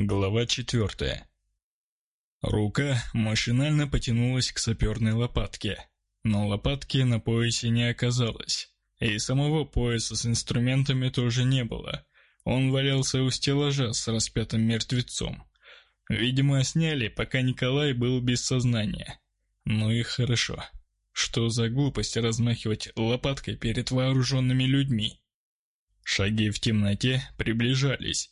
Глава четвертая. Рука машинально потянулась к саперной лопатке, но лопатки на поясе не оказалось, и самого пояса с инструментами тоже не было. Он валялся у стеллажа с распятым мертвецом. Видимо, сняли, пока Николай был без сознания. Ну и хорошо. Что за глупость размахивать лопаткой перед вооруженными людьми? Шаги в темноте приближались.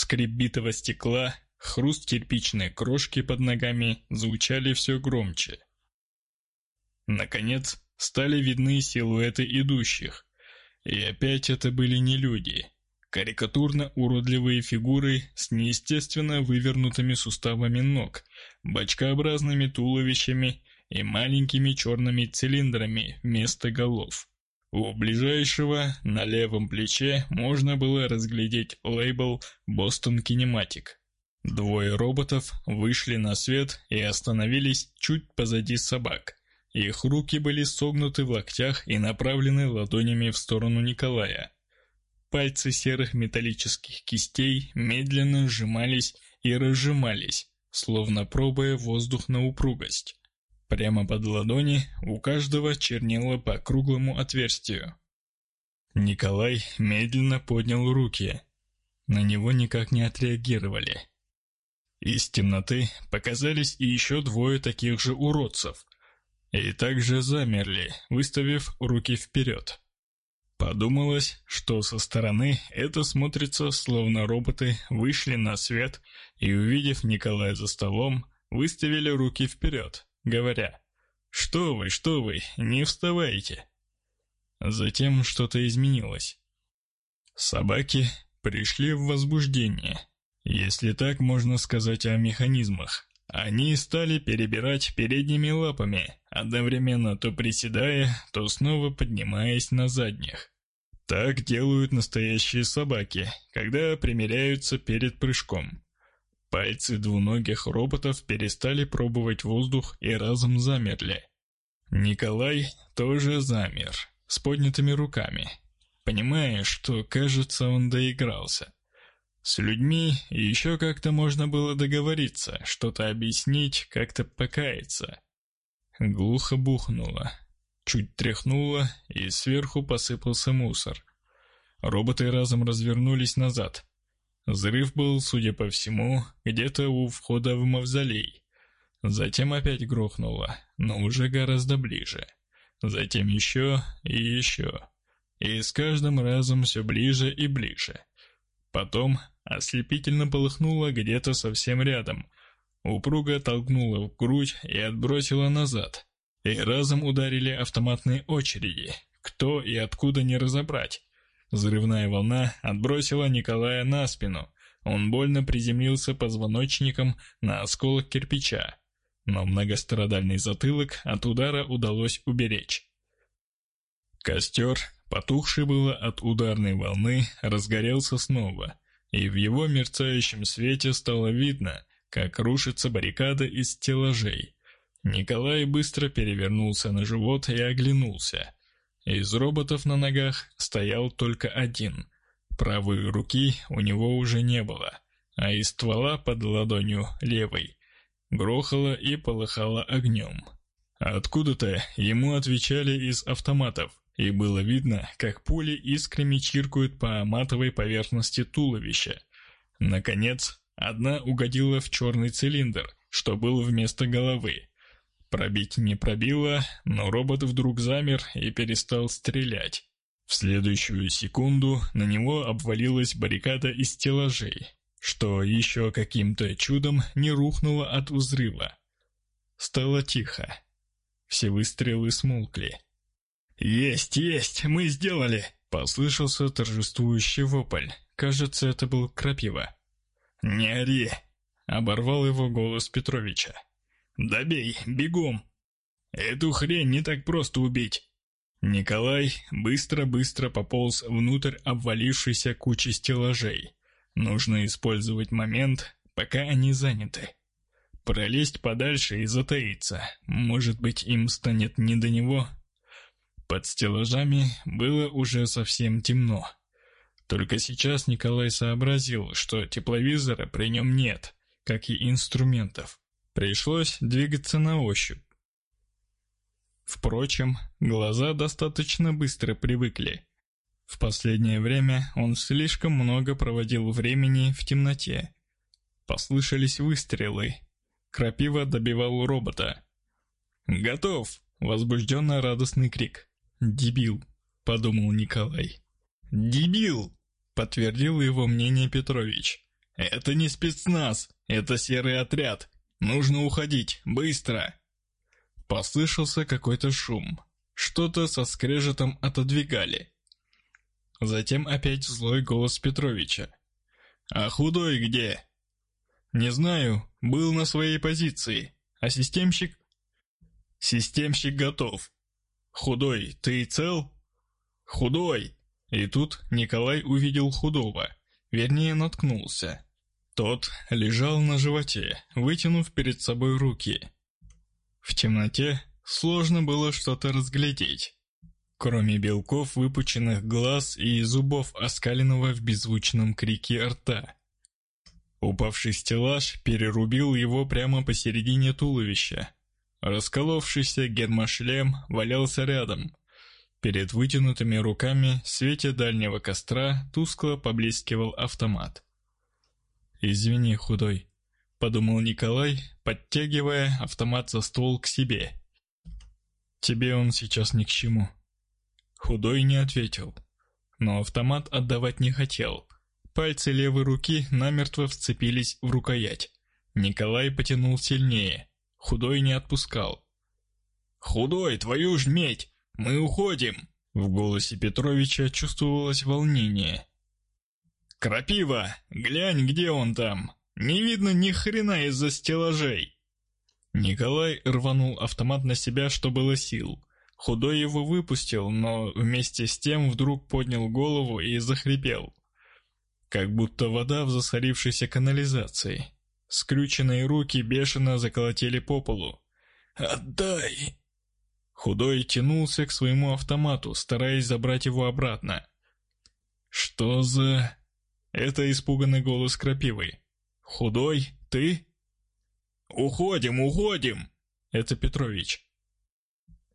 Скрип битого стекла, хруст кирпичной крошки под ногами звучали все громче. Наконец, стали видны силуэты идущих. И опять это были не люди. Карикатурно уродливые фигуры с неестественно вывернутыми суставами ног, бочкообразными туловищами и маленькими черными цилиндрами вместо голов. У ближайшего на левом плече можно было разглядеть лейбл «Бостон Кинематик». Двое роботов вышли на свет и остановились чуть позади собак. Их руки были согнуты в локтях и направлены ладонями в сторону Николая. Пальцы серых металлических кистей медленно сжимались и разжимались, словно пробуя воздух на упругость. Прямо под ладони у каждого чернело по круглому отверстию. Николай медленно поднял руки. На него никак не отреагировали. Из темноты показались и еще двое таких же уродцев. И также замерли, выставив руки вперед. Подумалось, что со стороны это смотрится, словно роботы вышли на свет и, увидев Николая за столом, выставили руки вперед говоря «Что вы, что вы, не вставайте!» Затем что-то изменилось. Собаки пришли в возбуждение, если так можно сказать о механизмах. Они стали перебирать передними лапами, одновременно то приседая, то снова поднимаясь на задних. Так делают настоящие собаки, когда примеряются перед прыжком. Пальцы двуногих роботов перестали пробовать воздух и разом замерли. Николай тоже замер, с поднятыми руками, понимая, что, кажется, он доигрался. С людьми еще как-то можно было договориться, что-то объяснить, как-то покаяться. Глухо бухнуло, чуть тряхнуло, и сверху посыпался мусор. Роботы разом развернулись назад, Взрыв был, судя по всему, где-то у входа в мавзолей. Затем опять грохнуло, но уже гораздо ближе. Затем еще и еще. И с каждым разом все ближе и ближе. Потом ослепительно полыхнуло где-то совсем рядом. Упруго толкнула в грудь и отбросила назад. И разом ударили автоматные очереди. Кто и откуда не разобрать. Взрывная волна отбросила Николая на спину. Он больно приземлился позвоночником на осколок кирпича, но многострадальный затылок от удара удалось уберечь. Костер, потухший было от ударной волны, разгорелся снова, и в его мерцающем свете стало видно, как рушится баррикада из стеллажей. Николай быстро перевернулся на живот и оглянулся. Из роботов на ногах стоял только один. Правой руки у него уже не было, а из ствола под ладонью левой грохало и полыхало огнем. Откуда-то ему отвечали из автоматов, и было видно, как пули искрами чиркают по матовой поверхности туловища. Наконец, одна угодила в черный цилиндр, что был вместо головы, Пробить не пробило, но робот вдруг замер и перестал стрелять. В следующую секунду на него обвалилась баррикада из стеллажей, что еще каким-то чудом не рухнуло от взрыва. Стало тихо. Все выстрелы смолкли. «Есть, есть, мы сделали!» Послышался торжествующий вопль. Кажется, это был Крапива. «Не ори!» — оборвал его голос Петровича. «Добей, бегом! Эту хрень не так просто убить!» Николай быстро-быстро пополз внутрь обвалившейся кучи стеллажей. Нужно использовать момент, пока они заняты. Пролезть подальше и затаиться. Может быть, им станет не до него? Под стеллажами было уже совсем темно. Только сейчас Николай сообразил, что тепловизора при нем нет, как и инструментов. Пришлось двигаться на ощупь. Впрочем, глаза достаточно быстро привыкли. В последнее время он слишком много проводил времени в темноте. Послышались выстрелы. Крапива добивал робота. «Готов!» — возбужденно радостный крик. «Дебил!» — подумал Николай. «Дебил!» — подтвердил его мнение Петрович. «Это не спецназ, это серый отряд. Нужно уходить, быстро!» Послышался какой-то шум. Что-то со скрежетом отодвигали. Затем опять злой голос Петровича. «А худой где?» «Не знаю, был на своей позиции. А системщик?» «Системщик готов. Худой, ты цел?» «Худой!» И тут Николай увидел худого, вернее наткнулся. Тот лежал на животе, вытянув перед собой руки. В темноте сложно было что-то разглядеть, кроме белков выпученных глаз и зубов оскаленного в беззвучном крике рта. Упавший стеллаж перерубил его прямо посередине туловища. Расколовшийся гермошлем валялся рядом. Перед вытянутыми руками в свете дальнего костра тускло поблескивал автомат. «Извини, худой», — подумал Николай, подтягивая автомат за ствол к себе. «Тебе он сейчас ни к чему». Худой не ответил, но автомат отдавать не хотел. Пальцы левой руки намертво вцепились в рукоять. Николай потянул сильнее. Худой не отпускал. «Худой, твою ж медь! Мы уходим!» В голосе Петровича чувствовалось волнение. «Крапива! Глянь, где он там!» Не видно ни хрена из-за стеллажей. Николай рванул автомат на себя, что было сил. Худой его выпустил, но вместе с тем вдруг поднял голову и захрипел. Как будто вода в засорившейся канализации. Скрюченные руки бешено заколотили по полу. «Отдай!» Худой тянулся к своему автомату, стараясь забрать его обратно. «Что за...» Это испуганный голос крапивы. «Худой? Ты?» «Уходим, уходим!» Это Петрович.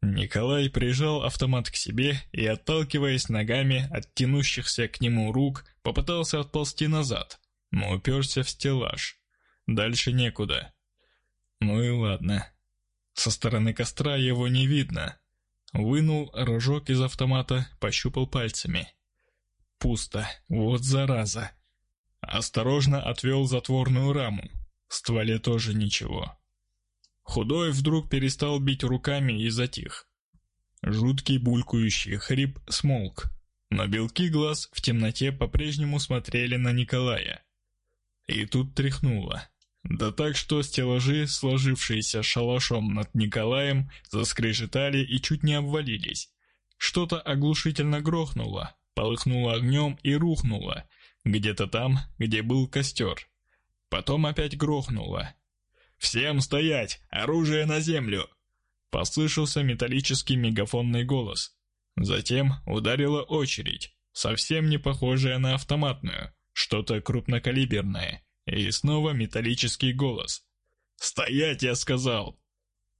Николай прижал автомат к себе и, отталкиваясь ногами от тянущихся к нему рук, попытался отползти назад, но уперся в стеллаж. Дальше некуда. Ну и ладно. Со стороны костра его не видно. Вынул рожок из автомата, пощупал пальцами. Пусто. Вот зараза. Осторожно отвел затворную раму. В стволе тоже ничего. Худой вдруг перестал бить руками и затих. Жуткий булькающий хрип смолк, но белки глаз в темноте по-прежнему смотрели на Николая. И тут тряхнуло. Да так, что стеллажи, сложившиеся шалашом над Николаем, заскрежетали и чуть не обвалились. Что-то оглушительно грохнуло, полыхнуло огнем и рухнуло, где-то там, где был костер. Потом опять грохнуло. «Всем стоять! Оружие на землю!» Послышался металлический мегафонный голос. Затем ударила очередь, совсем не похожая на автоматную, что-то крупнокалиберное, и снова металлический голос. «Стоять, я сказал!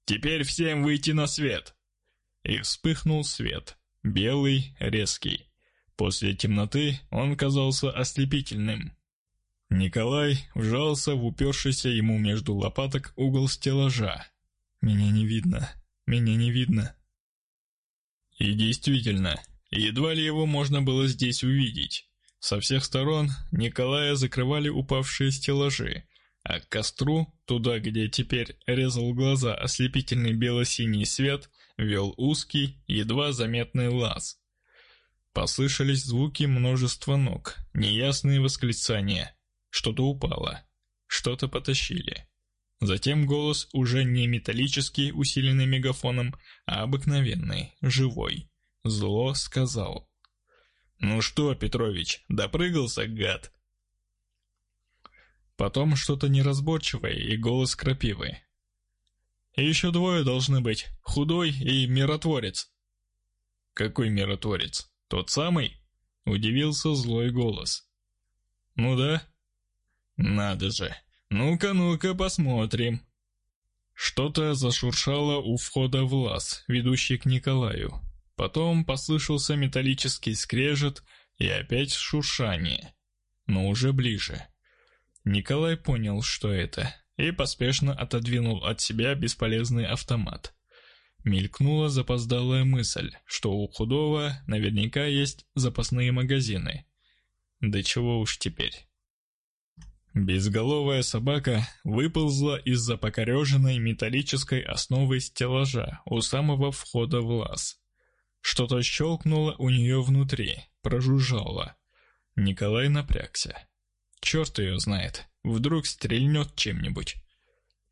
Теперь всем выйти на свет!» И вспыхнул свет, белый, резкий. После темноты он казался ослепительным. Николай вжался в упершийся ему между лопаток угол стеллажа. «Меня не видно, меня не видно». И действительно, едва ли его можно было здесь увидеть. Со всех сторон Николая закрывали упавшие стеллажи, а к костру, туда, где теперь резал глаза ослепительный бело-синий свет, вел узкий, едва заметный лаз – Послышались звуки множества ног, неясные восклицания. Что-то упало, что-то потащили. Затем голос уже не металлический, усиленный мегафоном, а обыкновенный, живой. Зло сказал. «Ну что, Петрович, допрыгался, гад?» Потом что-то неразборчивое и голос крапивы. И еще двое должны быть, худой и миротворец. Какой миротворец? Тот самый? — удивился злой голос. «Ну да?» «Надо же! Ну-ка, ну-ка, посмотрим!» Что-то зашуршало у входа в лаз, ведущий к Николаю. Потом послышался металлический скрежет и опять шуршание, но уже ближе. Николай понял, что это, и поспешно отодвинул от себя бесполезный автомат. Мелькнула запоздалая мысль, что у худого наверняка есть запасные магазины. Да чего уж теперь. Безголовая собака выползла из-за покореженной металлической основы стеллажа у самого входа в лаз. Что-то щелкнуло у нее внутри, прожужжало. Николай напрягся. Черт ее знает, вдруг стрельнет чем-нибудь.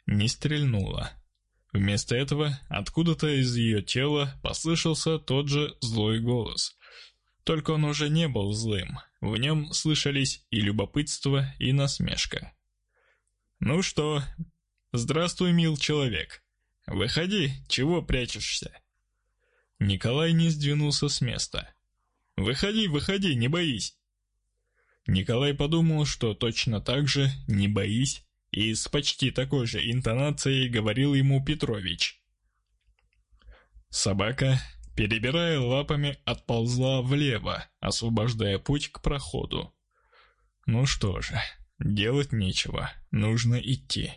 Не стрельнула. Вместо этого откуда-то из ее тела послышался тот же злой голос. Только он уже не был злым, в нем слышались и любопытство, и насмешка. «Ну что, здравствуй, мил человек. Выходи, чего прячешься?» Николай не сдвинулся с места. «Выходи, выходи, не боись!» Николай подумал, что точно так же «не боись» и с почти такой же интонацией говорил ему Петрович. Собака перебирая лапами, отползла влево, освобождая путь к проходу. Ну что же, делать нечего, нужно идти.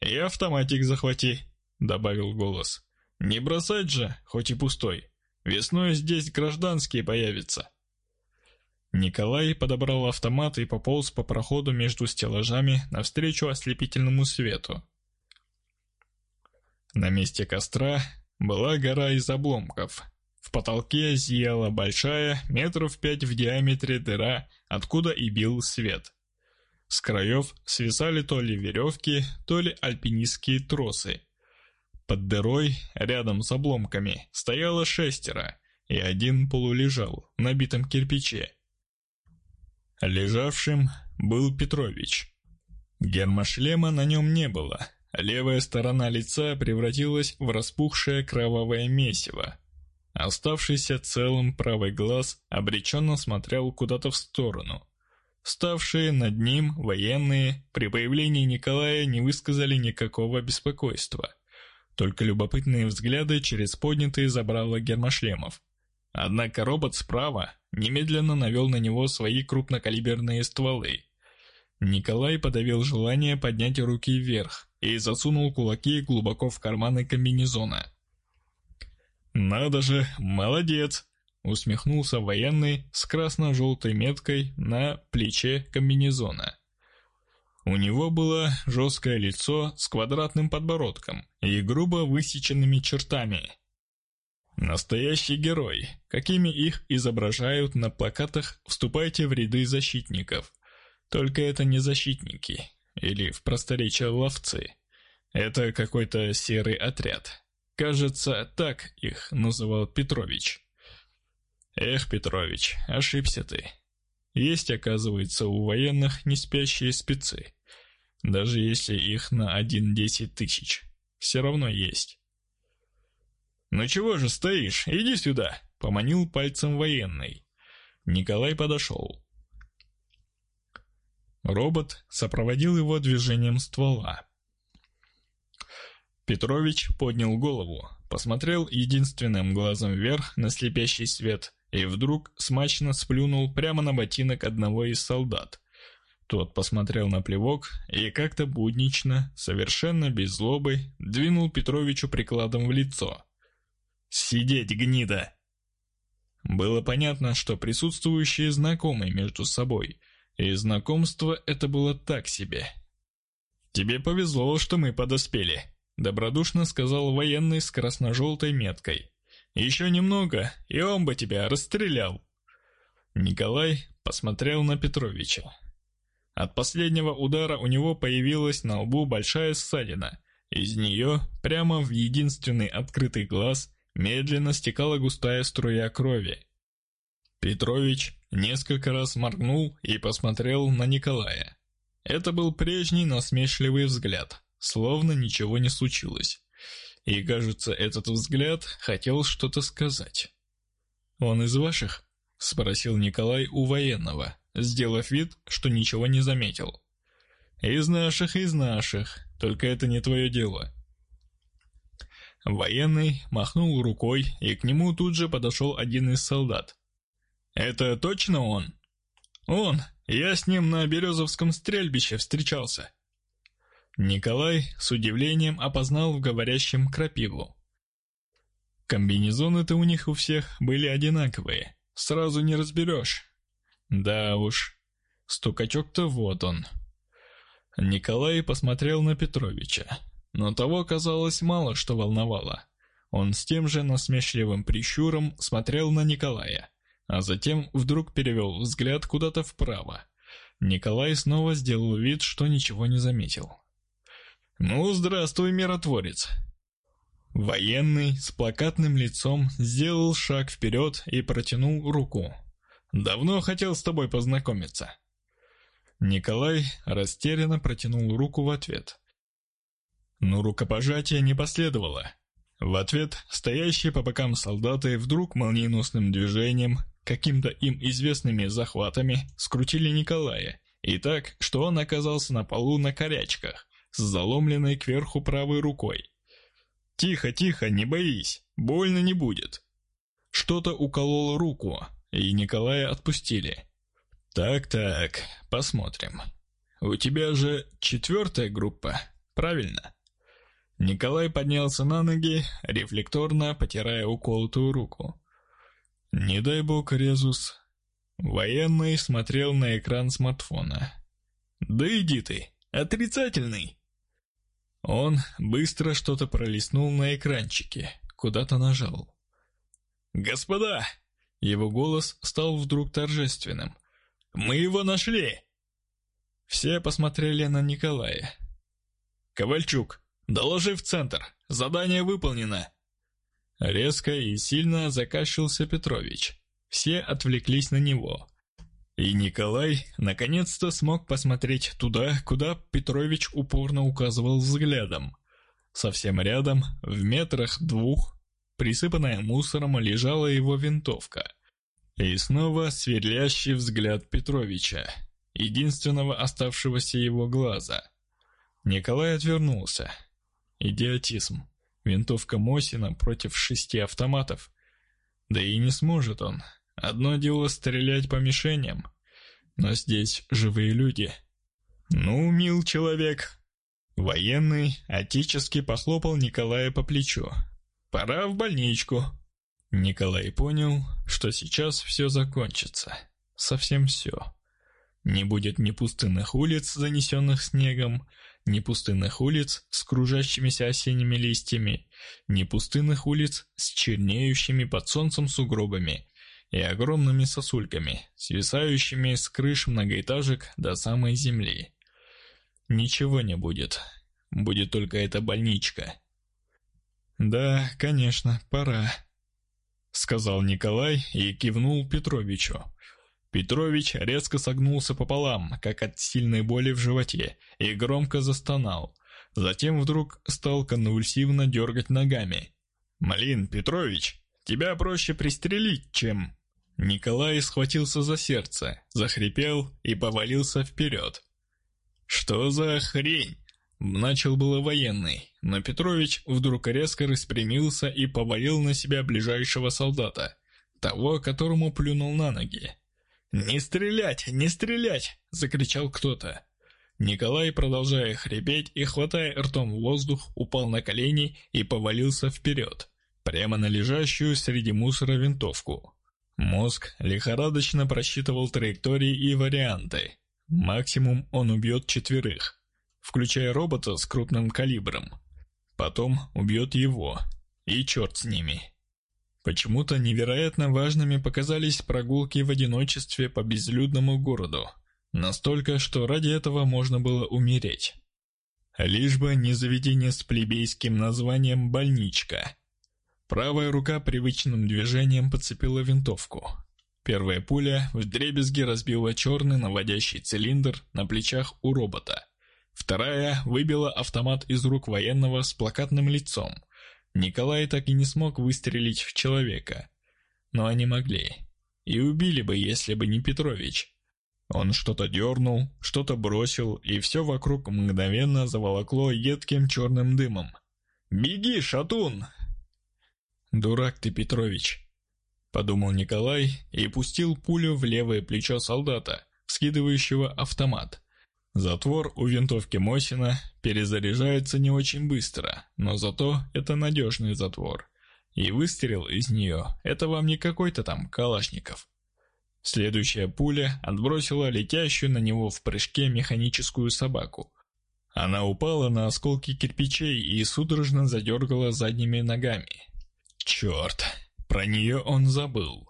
«И автоматик захвати», — добавил голос. «Не бросать же, хоть и пустой. Весной здесь гражданские появятся». Николай подобрал автомат и пополз по проходу между стеллажами навстречу ослепительному свету. На месте костра была гора из обломков. В потолке зияла большая, метров пять в диаметре дыра, откуда и бил свет. С краев свисали то ли веревки, то ли альпинистские тросы. Под дырой, рядом с обломками, стояло шестеро, и один полулежал, на битом кирпиче. Лежавшим был Петрович. Гермошлема на нем не было, Левая сторона лица превратилась в распухшее кровавое месиво. Оставшийся целым правый глаз обреченно смотрел куда-то в сторону. Ставшие над ним военные при появлении Николая не высказали никакого беспокойства. Только любопытные взгляды через поднятые забрала гермошлемов. Однако робот справа немедленно навел на него свои крупнокалиберные стволы. Николай подавил желание поднять руки вверх, и засунул кулаки глубоко в карманы комбинезона. «Надо же, молодец!» — усмехнулся военный с красно-желтой меткой на плече комбинезона. У него было жесткое лицо с квадратным подбородком и грубо высеченными чертами. Настоящий герой, какими их изображают на плакатах «Вступайте в ряды защитников». Только это не защитники, или в просторечии ловцы. Это какой-то серый отряд. Кажется, так их называл Петрович. Эх, Петрович, ошибся ты. Есть, оказывается, у военных не спящие спецы. Даже если их на один-десять тысяч. Все равно есть. «Ну чего же стоишь? Иди сюда!» — поманил пальцем военный. Николай подошел. Робот сопроводил его движением ствола. Петрович поднял голову, посмотрел единственным глазом вверх на слепящий свет и вдруг смачно сплюнул прямо на ботинок одного из солдат. Тот посмотрел на плевок и как-то буднично, совершенно без злобы, двинул Петровичу прикладом в лицо. «Сидеть, гнида!» Было понятно, что присутствующие знакомы между собой – и знакомство это было так себе. «Тебе повезло, что мы подоспели», — добродушно сказал военный с красно-желтой меткой. «Еще немного, и он бы тебя расстрелял». Николай посмотрел на Петровича. От последнего удара у него появилась на лбу большая ссадина. Из нее, прямо в единственный открытый глаз, медленно стекала густая струя крови. Петрович несколько раз моргнул и посмотрел на Николая. Это был прежний насмешливый взгляд, словно ничего не случилось. И, кажется, этот взгляд хотел что-то сказать. «Он из ваших?» — спросил Николай у военного, сделав вид, что ничего не заметил. «Из наших, из наших, только это не твое дело». Военный махнул рукой, и к нему тут же подошел один из солдат. «Это точно он?» «Он! Я с ним на Березовском стрельбище встречался». Николай с удивлением опознал в говорящем крапиву. Комбинезоны-то у них у всех были одинаковые, сразу не разберешь. Да уж, стукачок-то вот он. Николай посмотрел на Петровича, но того, казалось, мало что волновало. Он с тем же насмешливым прищуром смотрел на Николая, а затем вдруг перевел взгляд куда-то вправо. Николай снова сделал вид, что ничего не заметил. «Ну, здравствуй, миротворец!» Военный с плакатным лицом сделал шаг вперед и протянул руку. «Давно хотел с тобой познакомиться». Николай растерянно протянул руку в ответ. Но рукопожатия не последовало. В ответ стоящие по бокам солдаты вдруг молниеносным движением, каким-то им известными захватами, скрутили Николая, и так, что он оказался на полу на корячках, с заломленной кверху правой рукой. «Тихо, тихо, не боись, больно не будет». Что-то укололо руку, и Николая отпустили. «Так-так, посмотрим. У тебя же четвертая группа, правильно?» Николай поднялся на ноги, рефлекторно потирая уколотую руку. «Не дай бог, Резус». Военный смотрел на экран смартфона. «Да иди ты, отрицательный!» Он быстро что-то пролистнул на экранчике, куда-то нажал. «Господа!» Его голос стал вдруг торжественным. «Мы его нашли!» Все посмотрели на Николая. «Ковальчук, доложи в центр, задание выполнено!» Резко и сильно закашлялся Петрович. Все отвлеклись на него. И Николай наконец-то смог посмотреть туда, куда Петрович упорно указывал взглядом. Совсем рядом, в метрах двух, присыпанная мусором, лежала его винтовка. И снова сверлящий взгляд Петровича, единственного оставшегося его глаза. Николай отвернулся. Идиотизм. Винтовка Мосина против шести автоматов. Да и не сможет он, Одно дело стрелять по мишеням, но здесь живые люди. Ну, мил человек. Военный отечески похлопал Николая по плечу. Пора в больничку. Николай понял, что сейчас все закончится. Совсем все. Не будет ни пустынных улиц, занесенных снегом, ни пустынных улиц с кружащимися осенними листьями, ни пустынных улиц с чернеющими под солнцем сугробами, и огромными сосульками, свисающими с крыш многоэтажек до самой земли. Ничего не будет. Будет только эта больничка. «Да, конечно, пора», — сказал Николай и кивнул Петровичу. Петрович резко согнулся пополам, как от сильной боли в животе, и громко застонал. Затем вдруг стал конвульсивно дергать ногами. «Малин, Петрович, тебя проще пристрелить, чем...» Николай схватился за сердце, захрипел и повалился вперед. «Что за хрень?» Начал было военный, но Петрович вдруг резко распрямился и повалил на себя ближайшего солдата, того, которому плюнул на ноги. «Не стрелять! Не стрелять!» — закричал кто-то. Николай, продолжая хрипеть и хватая ртом воздух, упал на колени и повалился вперед, прямо на лежащую среди мусора винтовку. Мозг лихорадочно просчитывал траектории и варианты. Максимум он убьет четверых, включая робота с крупным калибром. Потом убьет его, и черт с ними. Почему-то невероятно важными показались прогулки в одиночестве по безлюдному городу. Настолько, что ради этого можно было умереть. Лишь бы не заведение с плебейским названием «больничка», Правая рука привычным движением подцепила винтовку. Первая пуля в дребезги разбила черный наводящий цилиндр на плечах у робота. Вторая выбила автомат из рук военного с плакатным лицом. Николай так и не смог выстрелить в человека. Но они могли. и убили бы, если бы не Петрович. Он что-то дернул, что-то бросил, и все вокруг мгновенно заволокло едким черным дымом. «Беги, шатун!» «Дурак ты, Петрович!» — подумал Николай и пустил пулю в левое плечо солдата, скидывающего автомат. Затвор у винтовки Мосина перезаряжается не очень быстро, но зато это надежный затвор. И выстрел из нее — это вам не какой-то там Калашников. Следующая пуля отбросила летящую на него в прыжке механическую собаку. Она упала на осколки кирпичей и судорожно задергала задними ногами. Черт, про нее он забыл.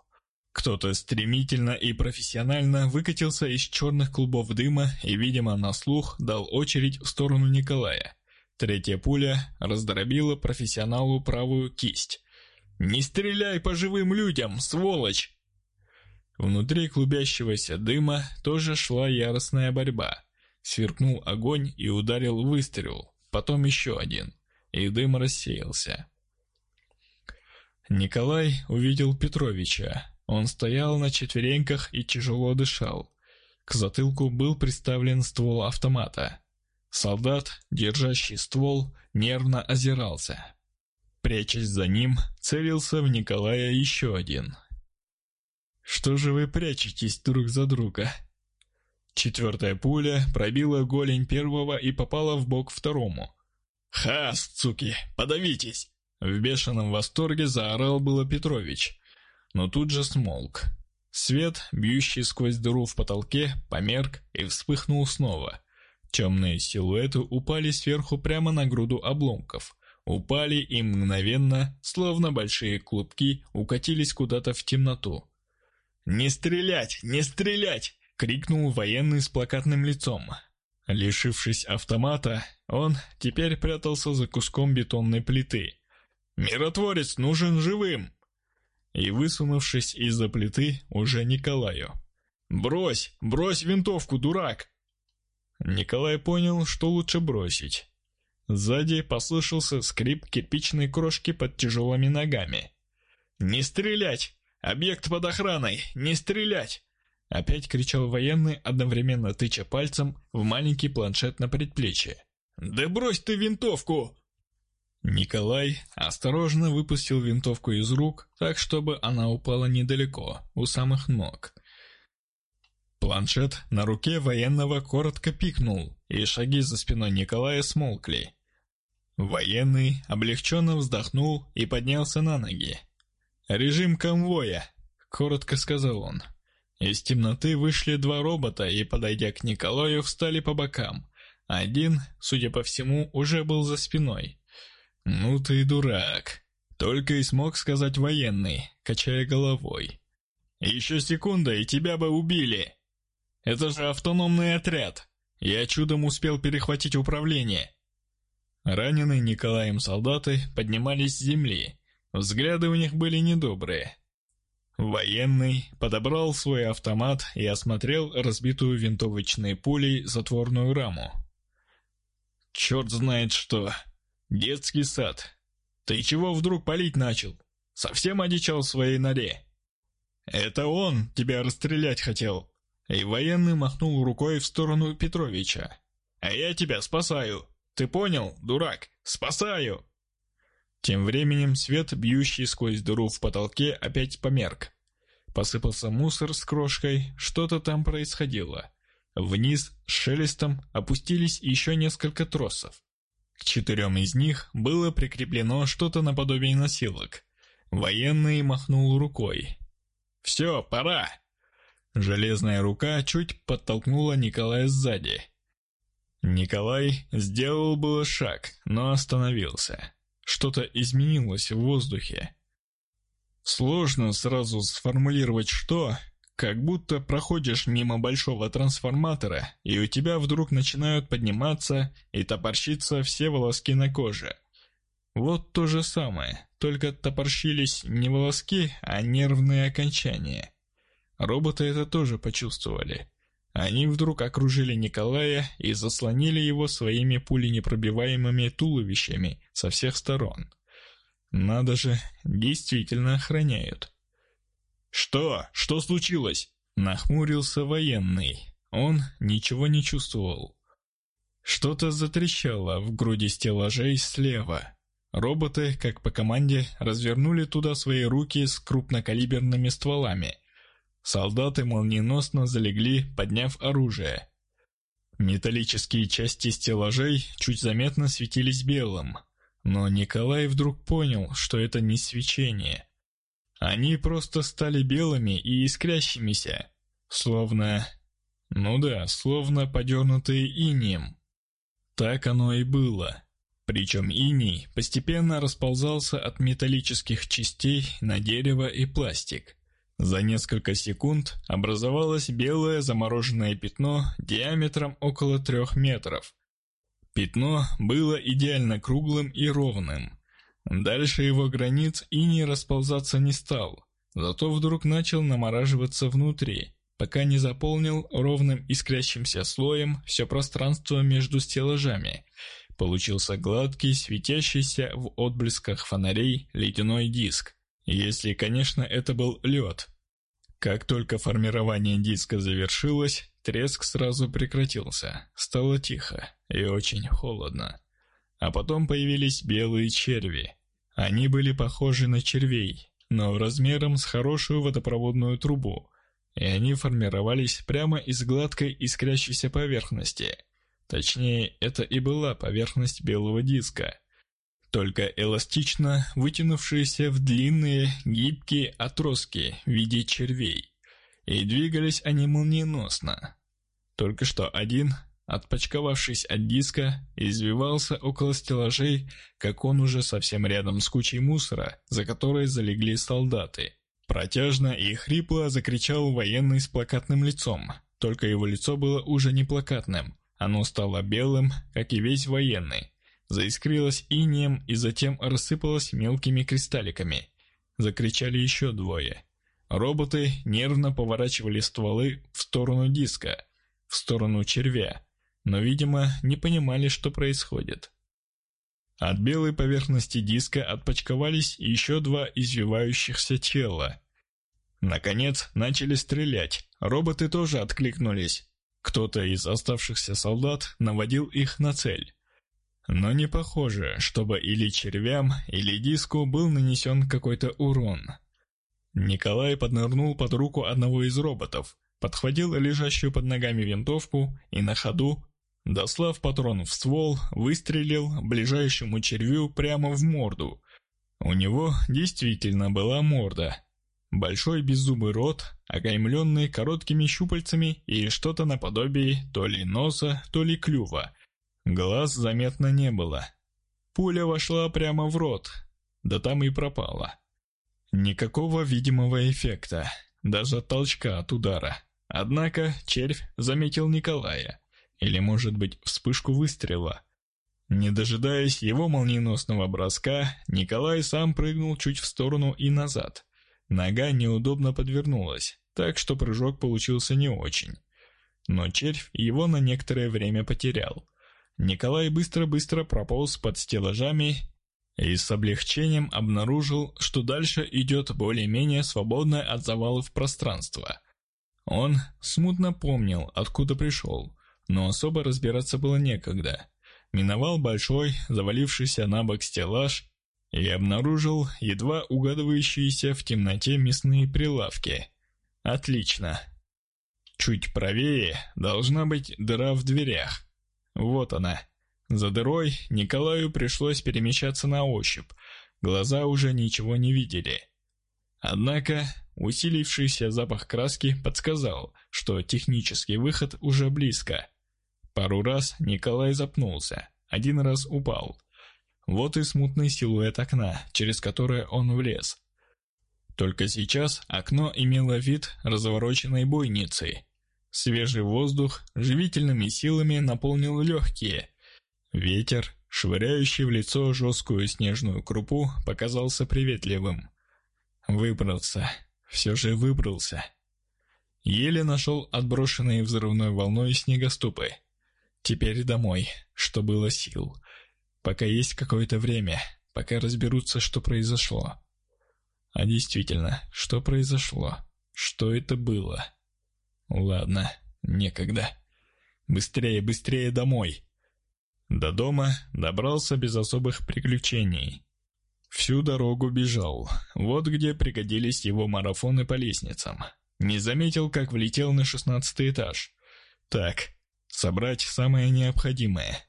Кто-то стремительно и профессионально выкатился из черных клубов дыма и, видимо, на слух дал очередь в сторону Николая. Третья пуля раздробила профессионалу правую кисть. «Не стреляй по живым людям, сволочь!» Внутри клубящегося дыма тоже шла яростная борьба. Сверкнул огонь и ударил выстрел, потом еще один, и дым рассеялся. Николай увидел Петровича. Он стоял на четвереньках и тяжело дышал. К затылку был приставлен ствол автомата. Солдат, держащий ствол, нервно озирался. Прячась за ним, целился в Николая еще один. «Что же вы прячетесь друг за друга?» Четвертая пуля пробила голень первого и попала в бок второму. «Ха, суки, подавитесь!» В бешеном восторге заорал было Петрович, но тут же смолк. Свет, бьющий сквозь дыру в потолке, померк и вспыхнул снова. Темные силуэты упали сверху прямо на груду обломков. Упали и мгновенно, словно большие клубки, укатились куда-то в темноту. «Не стрелять! Не стрелять!» — крикнул военный с плакатным лицом. Лишившись автомата, он теперь прятался за куском бетонной плиты, Миротворец нужен живым!» И высунувшись из-за плиты, уже Николаю. «Брось! Брось винтовку, дурак!» Николай понял, что лучше бросить. Сзади послышался скрип кирпичной крошки под тяжелыми ногами. «Не стрелять! Объект под охраной! Не стрелять!» Опять кричал военный, одновременно тыча пальцем в маленький планшет на предплечье. «Да брось ты винтовку!» Николай осторожно выпустил винтовку из рук, так чтобы она упала недалеко, у самых ног. Планшет на руке военного коротко пикнул, и шаги за спиной Николая смолкли. Военный облегченно вздохнул и поднялся на ноги. «Режим конвоя», — коротко сказал он. Из темноты вышли два робота и, подойдя к Николаю, встали по бокам. Один, судя по всему, уже был за спиной. «Ну ты дурак», — только и смог сказать военный, качая головой. «Еще секунда, и тебя бы убили. Это же автономный отряд. Я чудом успел перехватить управление». Раненые Николаем солдаты поднимались с земли. Взгляды у них были недобрые. Военный подобрал свой автомат и осмотрел разбитую винтовочной пулей затворную раму. «Черт знает что!» «Детский сад. Ты чего вдруг палить начал? Совсем одичал в своей норе?» «Это он тебя расстрелять хотел!» И военный махнул рукой в сторону Петровича. «А я тебя спасаю! Ты понял, дурак? Спасаю!» Тем временем свет, бьющий сквозь дыру в потолке, опять померк. Посыпался мусор с крошкой, что-то там происходило. Вниз с шелестом опустились еще несколько тросов. К четырем из них было прикреплено что-то наподобие носилок. Военный махнул рукой. «Все, пора!» Железная рука чуть подтолкнула Николая сзади. Николай сделал было шаг, но остановился. Что-то изменилось в воздухе. Сложно сразу сформулировать что, как будто проходишь мимо большого трансформатора, и у тебя вдруг начинают подниматься и топорщиться все волоски на коже. Вот то же самое, только топорщились не волоски, а нервные окончания. Роботы это тоже почувствовали. Они вдруг окружили Николая и заслонили его своими пуленепробиваемыми туловищами со всех сторон. Надо же, действительно охраняют. «Что? Что случилось?» Нахмурился военный. Он ничего не чувствовал. Что-то затрещало в груди стеллажей слева. Роботы, как по команде, развернули туда свои руки с крупнокалиберными стволами. Солдаты молниеносно залегли, подняв оружие. Металлические части стеллажей чуть заметно светились белым, но Николай вдруг понял, что это не свечение. Они просто стали белыми и искрящимися, словно... Ну да, словно подернутые инием. Так оно и было. Причем иней постепенно расползался от металлических частей на дерево и пластик. За несколько секунд образовалось белое замороженное пятно диаметром около трех метров. Пятно было идеально круглым и ровным. Дальше его границ иней расползаться не стал, зато вдруг начал намораживаться внутри, пока не заполнил ровным искрящимся слоем все пространство между стеллажами. Получился гладкий, светящийся в отблесках фонарей ледяной диск, если, конечно, это был лед. Как только формирование диска завершилось, треск сразу прекратился, стало тихо и очень холодно. А потом появились белые черви. Они были похожи на червей, но размером с хорошую водопроводную трубу, и они формировались прямо из гладкой искрящейся поверхности. Точнее, это и была поверхность белого диска, только эластично вытянувшиеся в длинные, гибкие отростки в виде червей. И двигались они молниеносно. Только что один, отпочковавшись от диска, извивался около стеллажей, как он уже совсем рядом с кучей мусора, за которой залегли солдаты. Протяжно и хрипло закричал военный с плакатным лицом, только его лицо было уже не плакатным, оно стало белым, как и весь военный, заискрилось инеем и затем рассыпалось мелкими кристалликами. Закричали еще двое. Роботы нервно поворачивали стволы в сторону диска, в сторону червя, но, видимо, не понимали, что происходит. От белой поверхности диска отпочковались еще два извивающихся тела. Наконец, начали стрелять. Роботы тоже откликнулись. Кто-то из оставшихся солдат наводил их на цель. Но не похоже, чтобы или червям, или диску был нанесен какой-то урон. Николай поднырнул под руку одного из роботов, подхватил лежащую под ногами винтовку и на ходу, дослав патрон в ствол, выстрелил ближайшему червю прямо в морду. У него действительно была морда. Большой беззубый рот, окаймленный короткими щупальцами и что-то наподобие то ли носа, то ли клюва – Глаз заметно не было. Пуля вошла прямо в рот, да там и пропала. Никакого видимого эффекта, даже толчка от удара. Однако червь заметил Николая, или, может быть, вспышку выстрела. Не дожидаясь его молниеносного броска, Николай сам прыгнул чуть в сторону и назад. Нога неудобно подвернулась, так что прыжок получился не очень. Но червь его на некоторое время потерял. Николай быстро-быстро прополз под стеллажами и с облегчением обнаружил, что дальше идет более-менее свободное от завалов пространство. Он смутно помнил, откуда пришел, но особо разбираться было некогда. Миновал большой, завалившийся на бок стеллаж и обнаружил едва угадывающиеся в темноте мясные прилавки. Отлично. Чуть правее должна быть дыра в дверях. Вот она. За дырой Николаю пришлось перемещаться на ощупь. Глаза уже ничего не видели. Однако усилившийся запах краски подсказал, что технический выход уже близко. Пару раз Николай запнулся, один раз упал. Вот и смутный силуэт окна, через которое он влез. Только сейчас окно имело вид развороченной бойницы, Свежий воздух живительными силами наполнил легкие. Ветер, швыряющий в лицо жесткую снежную крупу, показался приветливым. Выбрался. Все же выбрался. Еле нашел отброшенные взрывной волной снегоступы. Теперь домой, что было сил. Пока есть какое-то время, пока разберутся, что произошло. А действительно, что произошло? Что это было? Ладно, некогда. Быстрее, быстрее домой. До дома добрался без особых приключений. Всю дорогу бежал. Вот где пригодились его марафоны по лестницам. Не заметил, как влетел на шестнадцатый этаж. Так, собрать самое необходимое.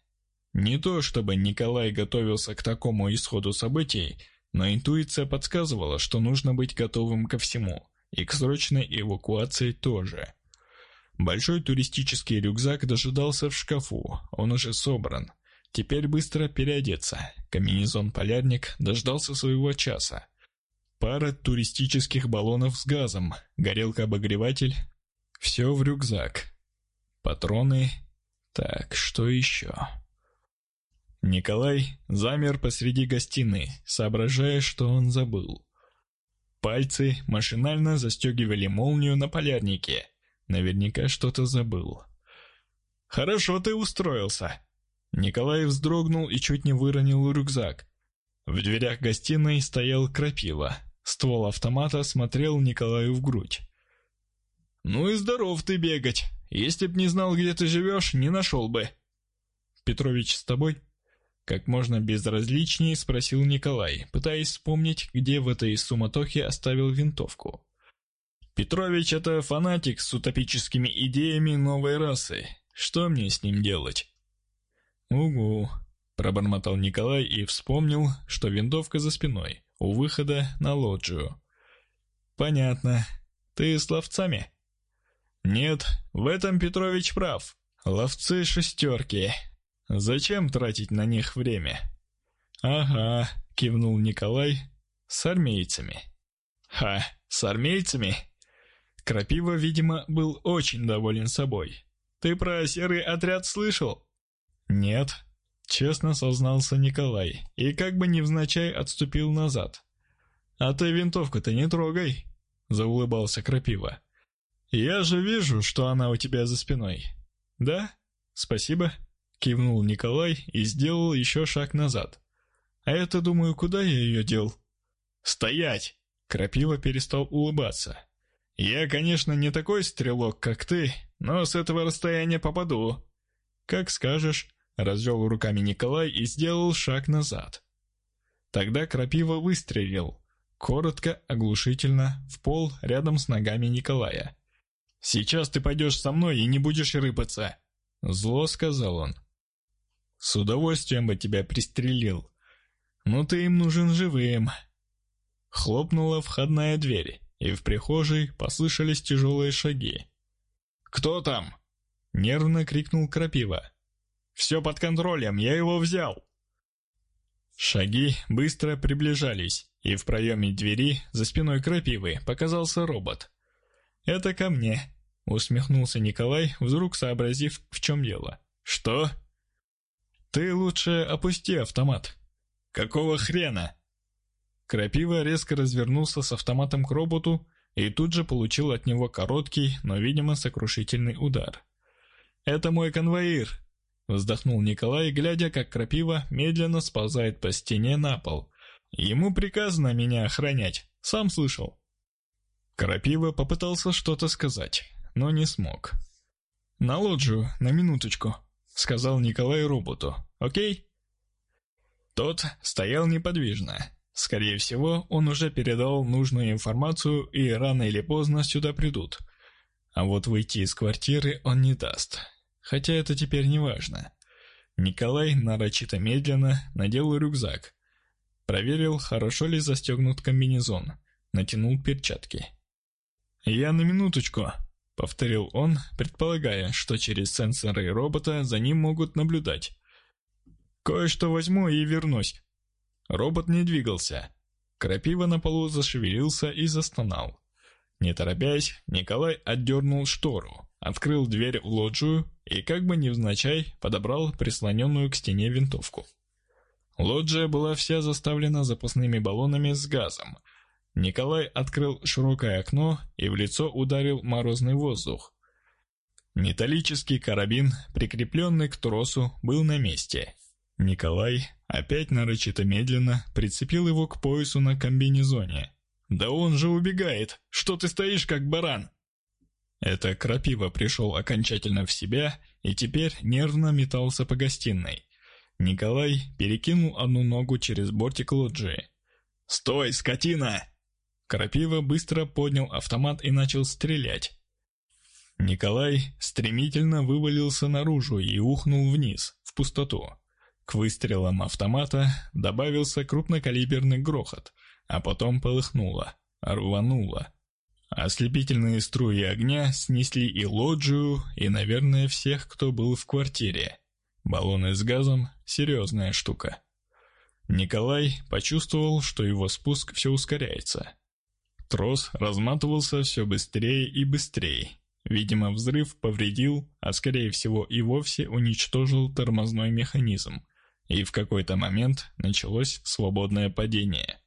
Не то, чтобы Николай готовился к такому исходу событий, но интуиция подсказывала, что нужно быть готовым ко всему, и к срочной эвакуации тоже. Большой туристический рюкзак дожидался в шкафу, он уже собран. Теперь быстро переодеться. Комбинезон-полярник дождался своего часа. Пара туристических баллонов с газом, горелка-обогреватель. Все в рюкзак. Патроны. Так, что еще? Николай замер посреди гостиной, соображая, что он забыл. Пальцы машинально застегивали молнию на полярнике. Наверняка что-то забыл. «Хорошо ты устроился!» Николай вздрогнул и чуть не выронил рюкзак. В дверях гостиной стоял крапива. Ствол автомата смотрел Николаю в грудь. «Ну и здоров ты бегать. Если б не знал, где ты живешь, не нашел бы». «Петрович с тобой?» Как можно безразличнее спросил Николай, пытаясь вспомнить, где в этой суматохе оставил винтовку. «Петрович — это фанатик с утопическими идеями новой расы. Что мне с ним делать?» «Угу», — пробормотал Николай и вспомнил, что винтовка за спиной, у выхода на лоджию. «Понятно. Ты с ловцами?» «Нет, в этом Петрович прав. Ловцы шестерки. Зачем тратить на них время?» «Ага», — кивнул Николай, — «с армейцами». «Ха, с армейцами?» Крапива, видимо, был очень доволен собой. «Ты про серый отряд слышал?» «Нет», — честно сознался Николай, и как бы невзначай отступил назад. «А ты винтовку-то не трогай», — заулыбался Крапива. «Я же вижу, что она у тебя за спиной». «Да? Спасибо», — кивнул Николай и сделал еще шаг назад. «А это, думаю, куда я ее дел?» «Стоять!» — Крапива перестал улыбаться. «Я, конечно, не такой стрелок, как ты, но с этого расстояния попаду». «Как скажешь», — развел руками Николай и сделал шаг назад. Тогда Крапива выстрелил, коротко, оглушительно, в пол рядом с ногами Николая. «Сейчас ты пойдешь со мной и не будешь рыпаться», — зло сказал он. «С удовольствием бы тебя пристрелил. Но ты им нужен живым». Хлопнула входная дверь и в прихожей послышались тяжелые шаги. «Кто там?» — нервно крикнул Крапива. «Все под контролем, я его взял!» Шаги быстро приближались, и в проеме двери за спиной Крапивы показался робот. «Это ко мне», — усмехнулся Николай, вдруг сообразив, в чем дело. «Что?» «Ты лучше опусти автомат». «Какого хрена?» Крапива резко развернулся с автоматом к роботу и тут же получил от него короткий, но, видимо, сокрушительный удар. «Это мой конвоир!» — вздохнул Николай, глядя, как крапива медленно сползает по стене на пол. «Ему приказано меня охранять, сам слышал». Крапива попытался что-то сказать, но не смог. «На лоджию, на минуточку», — сказал Николай роботу. «Окей?» Тот стоял неподвижно, Скорее всего, он уже передал нужную информацию и рано или поздно сюда придут. А вот выйти из квартиры он не даст. Хотя это теперь не важно. Николай нарочито медленно надел рюкзак. Проверил, хорошо ли застегнут комбинезон. Натянул перчатки. «Я на минуточку», — повторил он, предполагая, что через сенсоры робота за ним могут наблюдать. «Кое-что возьму и вернусь». Робот не двигался. Крапива на полу зашевелился и застонал. Не торопясь, Николай отдернул штору, открыл дверь в лоджию и как бы невзначай подобрал прислоненную к стене винтовку. Лоджия была вся заставлена запасными баллонами с газом. Николай открыл широкое окно и в лицо ударил морозный воздух. Металлический карабин, прикрепленный к тросу, был на месте. Николай Опять нарочито медленно прицепил его к поясу на комбинезоне. Да он же убегает! Что ты стоишь, как баран?» Это Крапива пришел окончательно в себя и теперь нервно метался по гостиной. Николай перекинул одну ногу через бортик лоджии. «Стой, скотина!» Крапива быстро поднял автомат и начал стрелять. Николай стремительно вывалился наружу и ухнул вниз, в пустоту. К выстрелам автомата добавился крупнокалиберный грохот, а потом полыхнуло, рвануло. Ослепительные струи огня снесли и лоджию, и, наверное, всех, кто был в квартире. Баллоны с газом — серьезная штука. Николай почувствовал, что его спуск все ускоряется. Трос разматывался все быстрее и быстрее. Видимо, взрыв повредил, а скорее всего и вовсе уничтожил тормозной механизм. И в какой-то момент началось свободное падение.